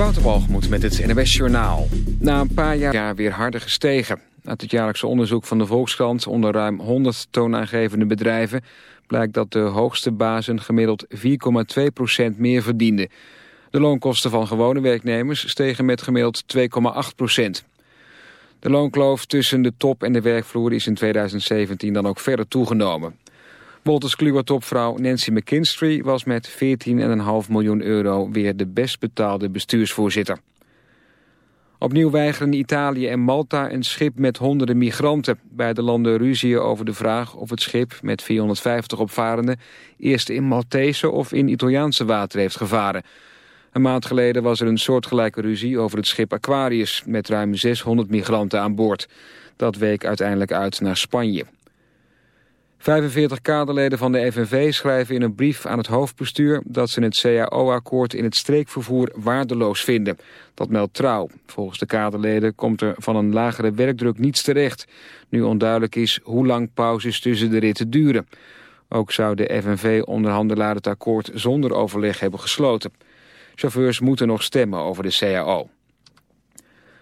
Waterbalgemoed met het NWS Journaal. Na een paar jaar weer harder gestegen. Uit het jaarlijkse onderzoek van de Volkskrant onder ruim 100 toonaangevende bedrijven... blijkt dat de hoogste bazen gemiddeld 4,2% meer verdienden. De loonkosten van gewone werknemers stegen met gemiddeld 2,8% De loonkloof tussen de top en de werkvloer is in 2017 dan ook verder toegenomen. Wolters Kluwer-topvrouw Nancy McKinstry was met 14,5 miljoen euro weer de best betaalde bestuursvoorzitter. Opnieuw weigeren Italië en Malta een schip met honderden migranten. Beide landen ruzien over de vraag of het schip met 450 opvarenden... eerst in Maltese of in Italiaanse water heeft gevaren. Een maand geleden was er een soortgelijke ruzie over het schip Aquarius... met ruim 600 migranten aan boord. Dat week uiteindelijk uit naar Spanje. 45 kaderleden van de FNV schrijven in een brief aan het hoofdbestuur... dat ze het CAO-akkoord in het streekvervoer waardeloos vinden. Dat meldt Trouw. Volgens de kaderleden komt er van een lagere werkdruk niets terecht. Nu onduidelijk is hoe lang pauzes tussen de ritten duren. Ook zou de FNV-onderhandelaar het akkoord zonder overleg hebben gesloten. Chauffeurs moeten nog stemmen over de CAO.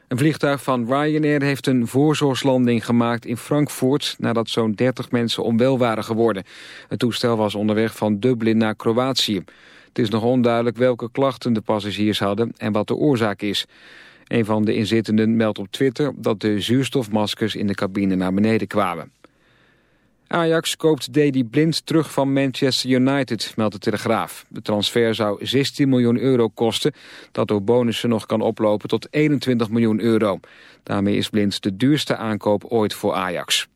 Een vliegtuig van Ryanair heeft een voorzorgslanding gemaakt in Frankfurt... nadat zo'n 30 mensen onwel waren geworden. Het toestel was onderweg van Dublin naar Kroatië. Het is nog onduidelijk welke klachten de passagiers hadden en wat de oorzaak is. Een van de inzittenden meldt op Twitter dat de zuurstofmaskers in de cabine naar beneden kwamen. Ajax koopt Dedy Blind terug van Manchester United, meldt de Telegraaf. De transfer zou 16 miljoen euro kosten, dat door bonussen nog kan oplopen tot 21 miljoen euro. Daarmee is Blind de duurste aankoop ooit voor Ajax.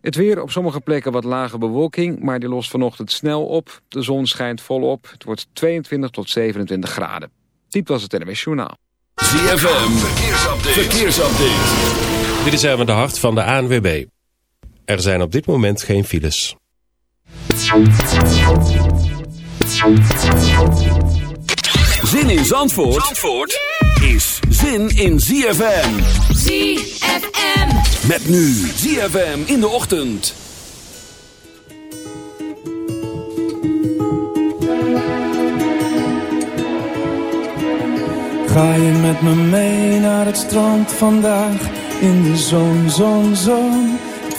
Het weer op sommige plekken wat lage bewolking, maar die lost vanochtend snel op. De zon schijnt volop. Het wordt 22 tot 27 graden. Dit was het NWS Journaal. ZFM, verkeersupdate. verkeersupdate. Dit is even de hart van de ANWB. Er zijn op dit moment geen files. Zin in Zandvoort, Zandvoort is zin in ZFM. ZFM. Met nu ZFM in de ochtend. Ga je met me mee naar het strand vandaag in de zon, zon, zon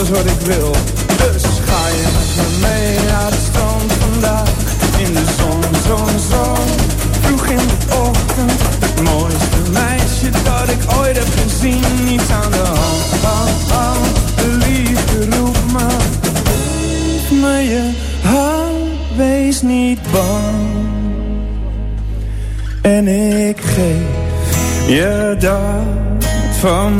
Alles wat ik wil. Dus ga je met me mee naar het strand vandaag. In de zon, zon, zon. Vroeg in de ochtend. Het mooiste meisje dat ik ooit heb gezien. Niets aan de hand, hand, hand. De liefde roept me. Geef me je hand, wees niet bang. En ik geef je dat van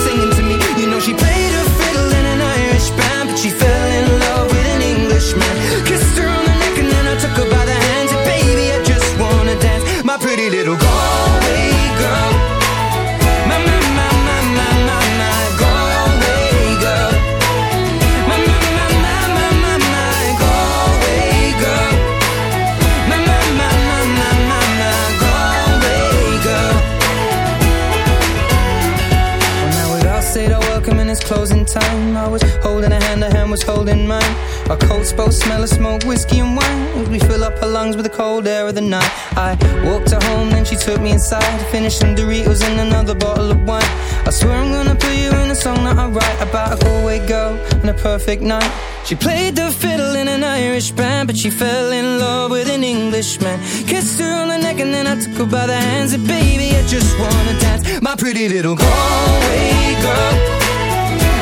took me inside. Finished some Doritos and another bottle of wine. I swear I'm gonna put you in a song that I write about a Galway girl and a perfect night. She played the fiddle in an Irish band, but she fell in love with an Englishman. Kissed her on the neck and then I took her by the hands. And baby, I just wanna dance, my pretty little Galway girl.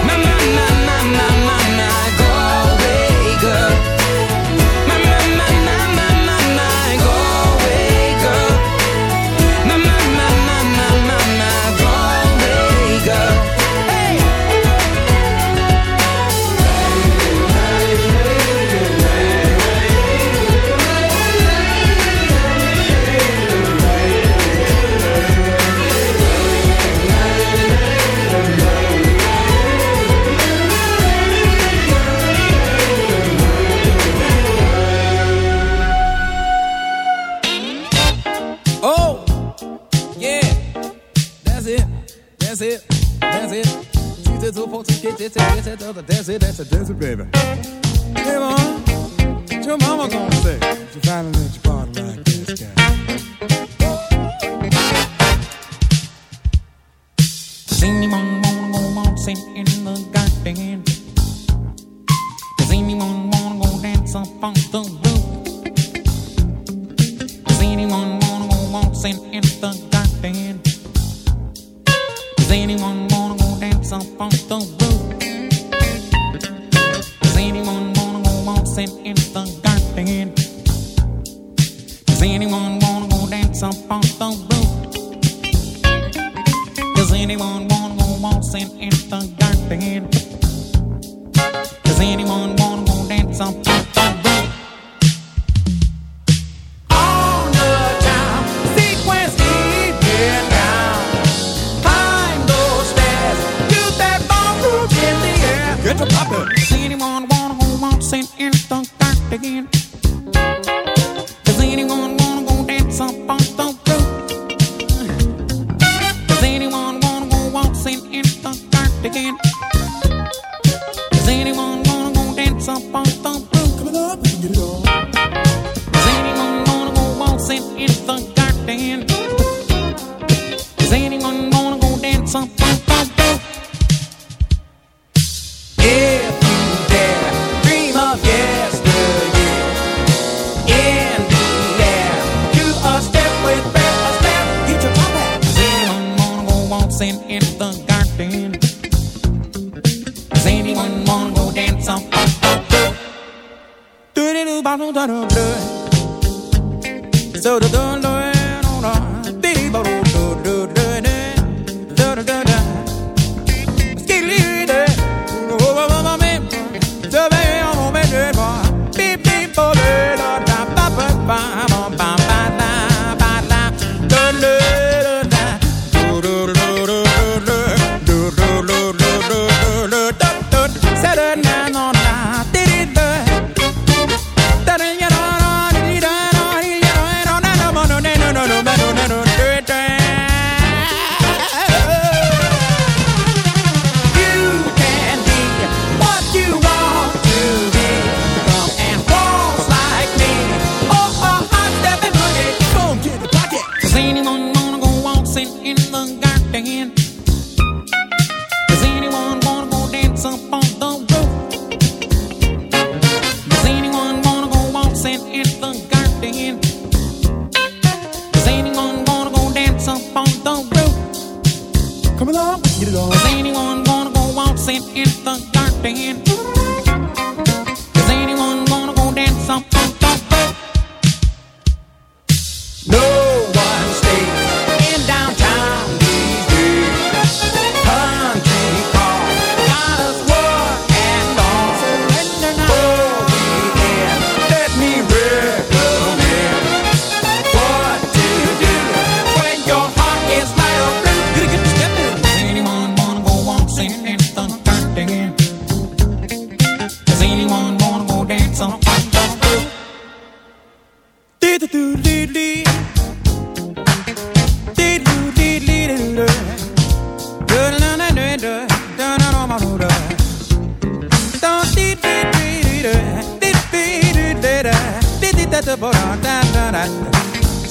My, my, my, my, my, my, said, desert baby, hey, mom, what's your mama gonna say? She finally let you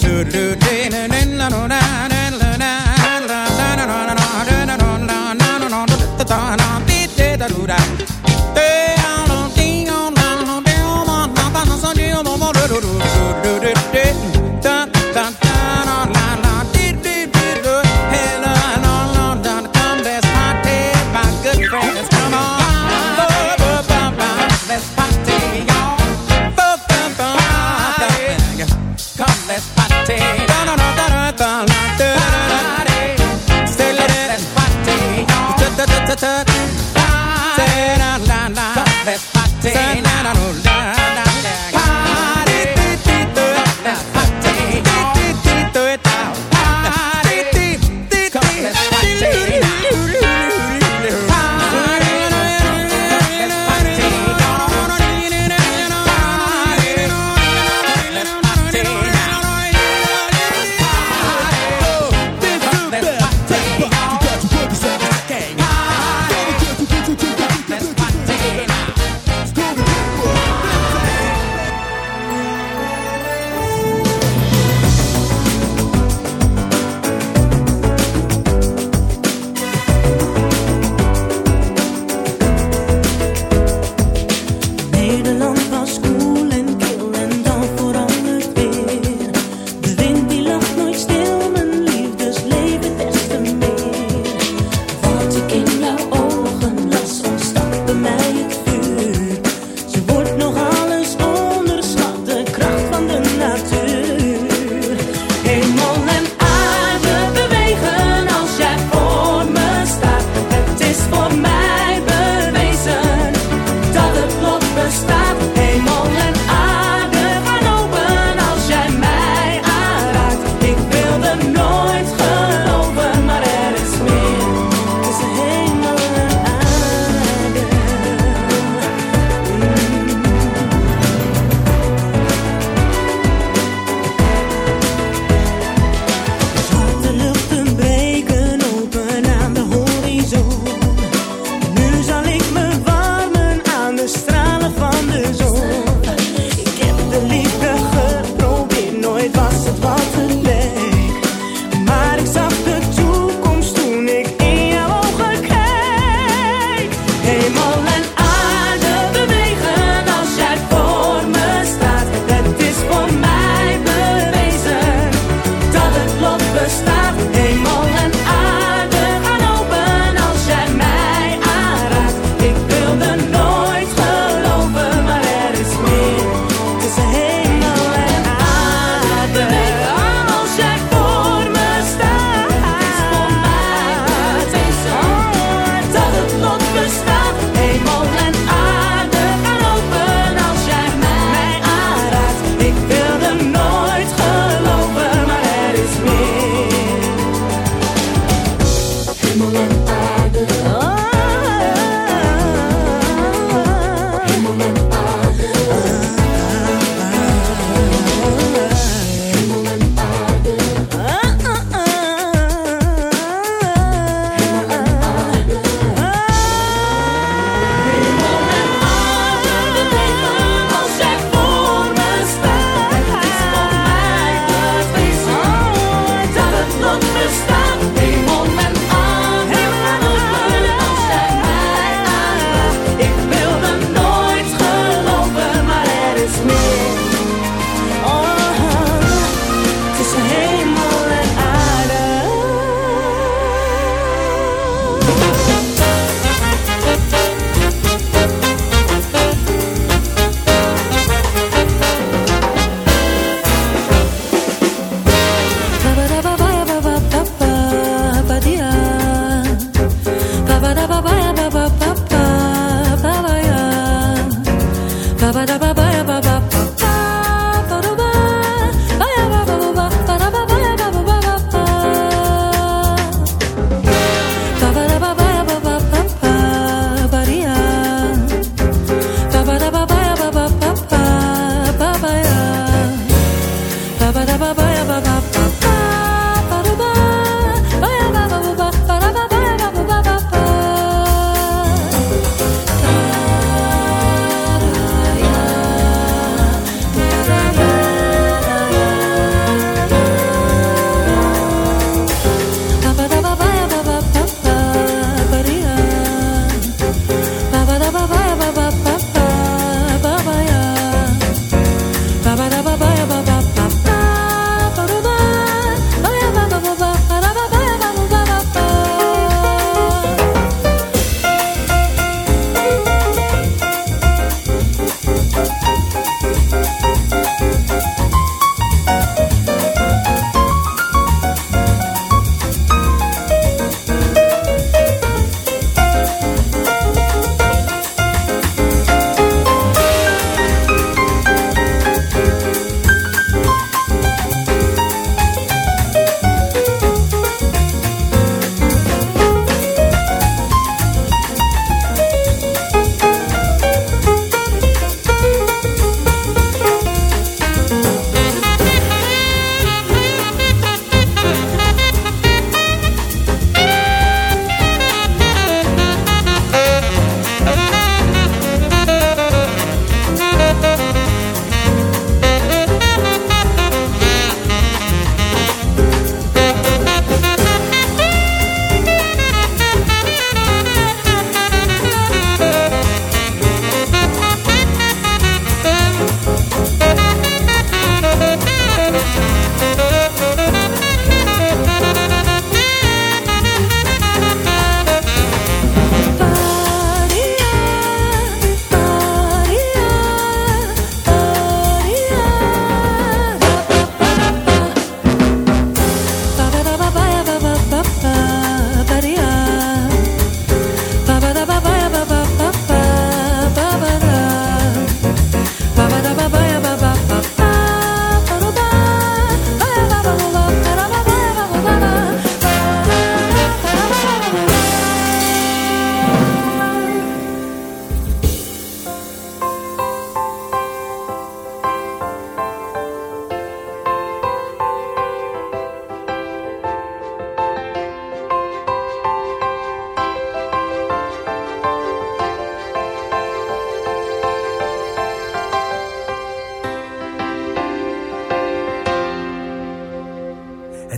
do do do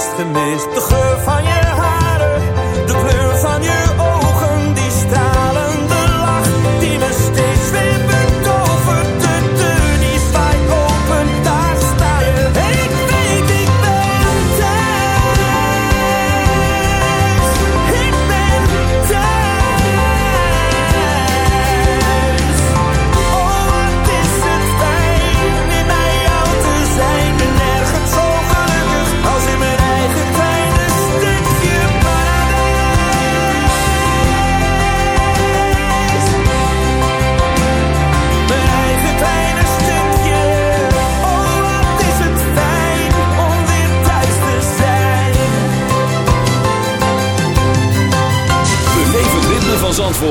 het meest gemist.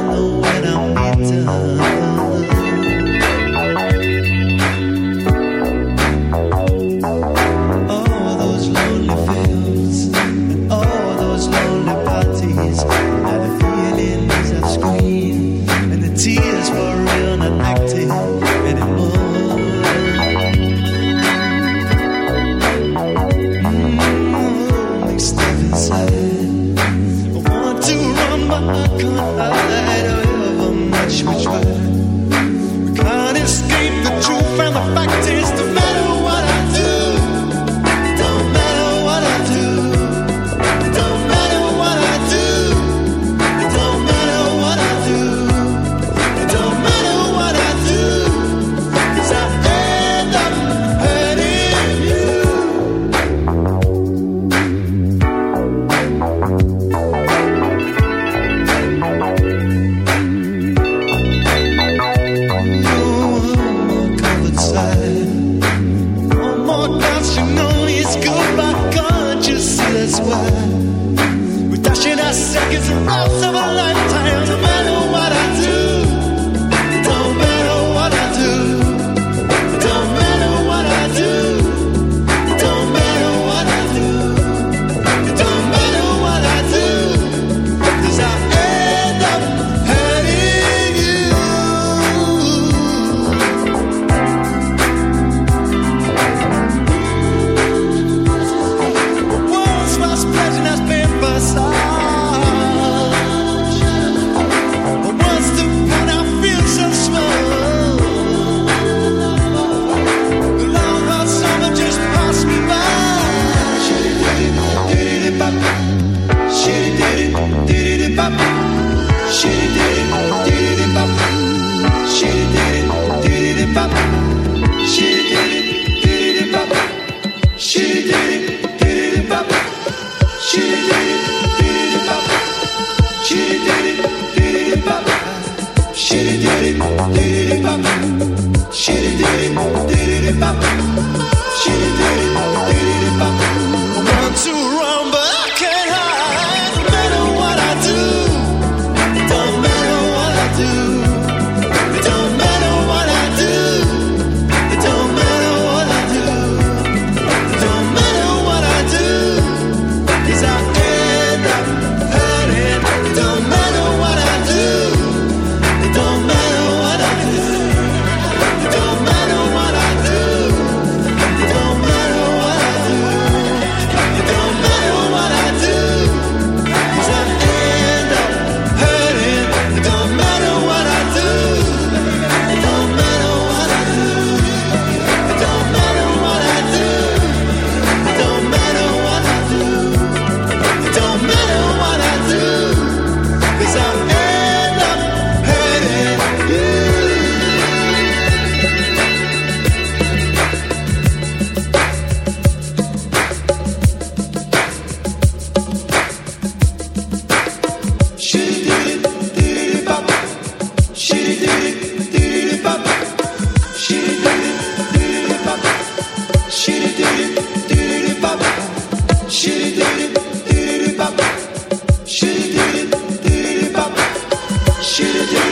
know what I'm into. should have done.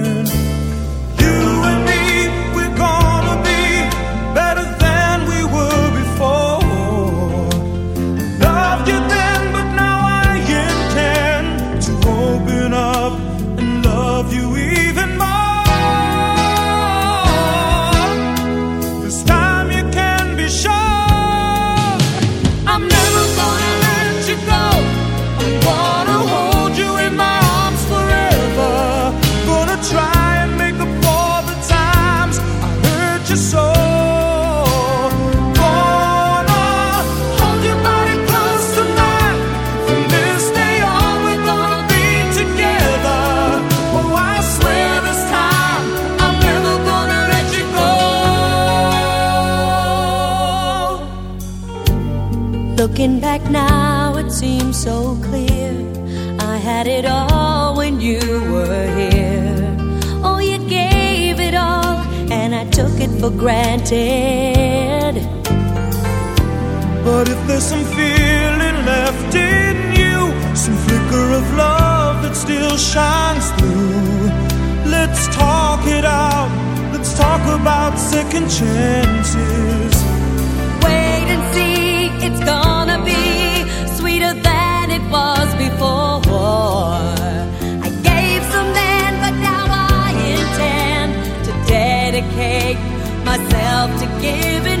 had it all when you were here. Oh, you gave it all, and I took it for granted. But if there's some feeling left in you, some flicker of love that still shines through, let's talk it out. Let's talk about second chances. Wait and see, it's gonna be sweeter than it was before to give it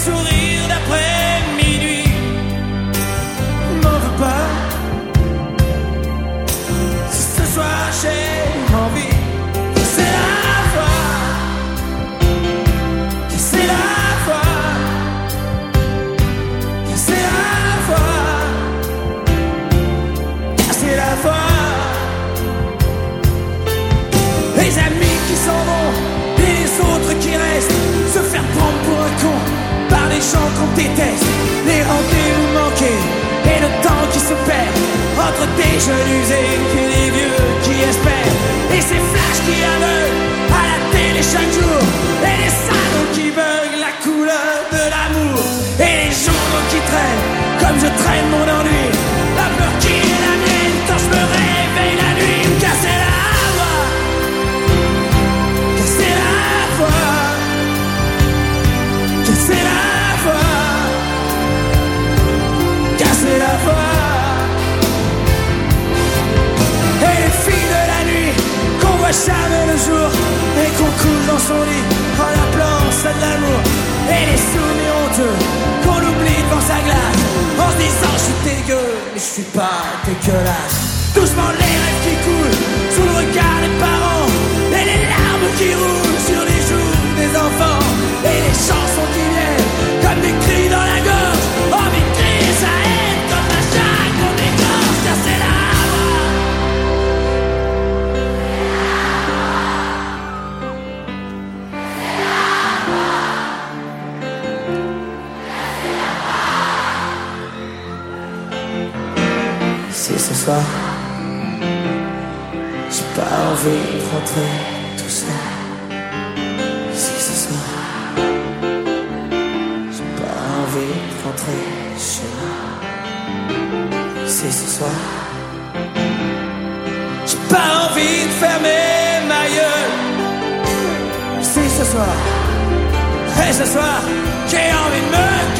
sourire. J'ai pas envie de fermer ma gueule. Si ce soir, et ce soir, j'ai envie de me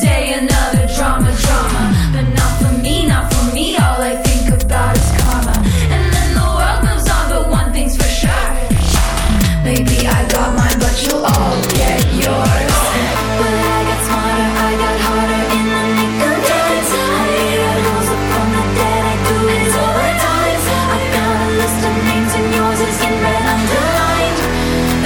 day,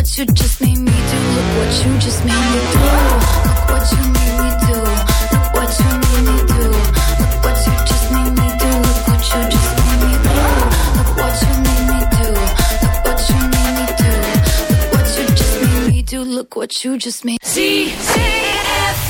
what you just made me do. Look what you just made me do. Look what you made me do. Look what you made me do. Look what you just made me do. Look what you just made me do. Look what you made me do. Look what you made me do. Look what you just made me do. Look what you just made me do. Look